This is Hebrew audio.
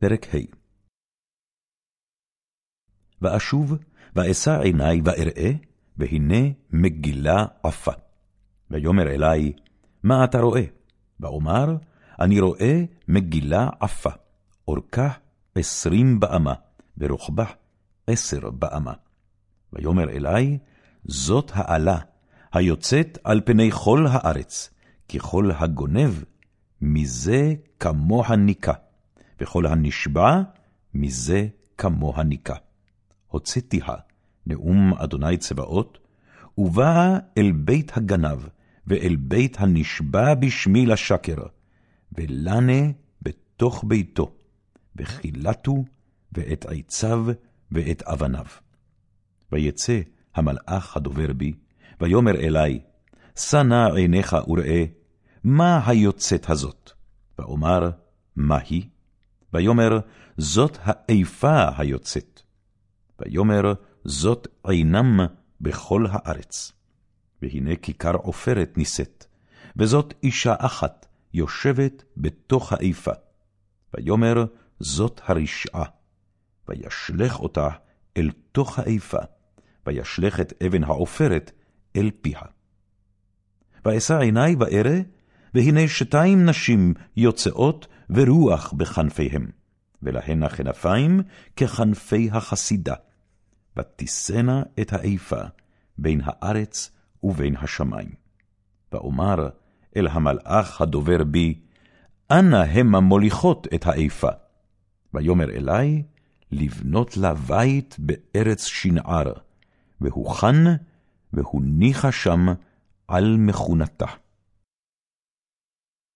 פרק ה' ואשוב, ואשא עיני ואראה, והנה מגילה עפה. ויאמר אלי, מה אתה רואה? ואומר, אני רואה מגילה עפה, אורכה עשרים באמה, ורוחבה עשר באמה. ויאמר אלי, זאת האלה, היוצאת על פני כל הארץ, ככל הגונב, מזה כמוה ניקה. וכל הנשבע, מזה כמוה ניקה. הוצאתיה, נאום אדוני צבאות, ובאה אל בית הגנב, ואל בית הנשבע בשמי לשקר, ולנה בתוך ביתו, וכילתו, ואת עציו, ואת אבניו. ויצא המלאך הדובר בי, ויאמר אלי, שנא עיניך וראה, מה היוצאת הזאת? ואומר, מה היא? ויאמר, זאת האיפה היוצאת. ויאמר, זאת עינם בכל הארץ. והנה כיכר עופרת נישאת, וזאת אישה אחת יושבת בתוך האיפה. ויאמר, זאת הרשעה. וישלך אותה אל תוך האיפה, וישלך את אבן העופרת אל פיה. ואשא עיני וארא, והנה שתיים נשים יוצאות ורוח בכנפיהם, ולהן הכנפיים ככנפי החסידה. ותישאנה את האיפה בין הארץ ובין השמיים. ואומר אל המלאך הדובר בי, אנה המה מוליכות את האיפה? ויאמר אלי, לבנות לה בית בארץ שנער, והוכן, והוניחה שם על מכונתה.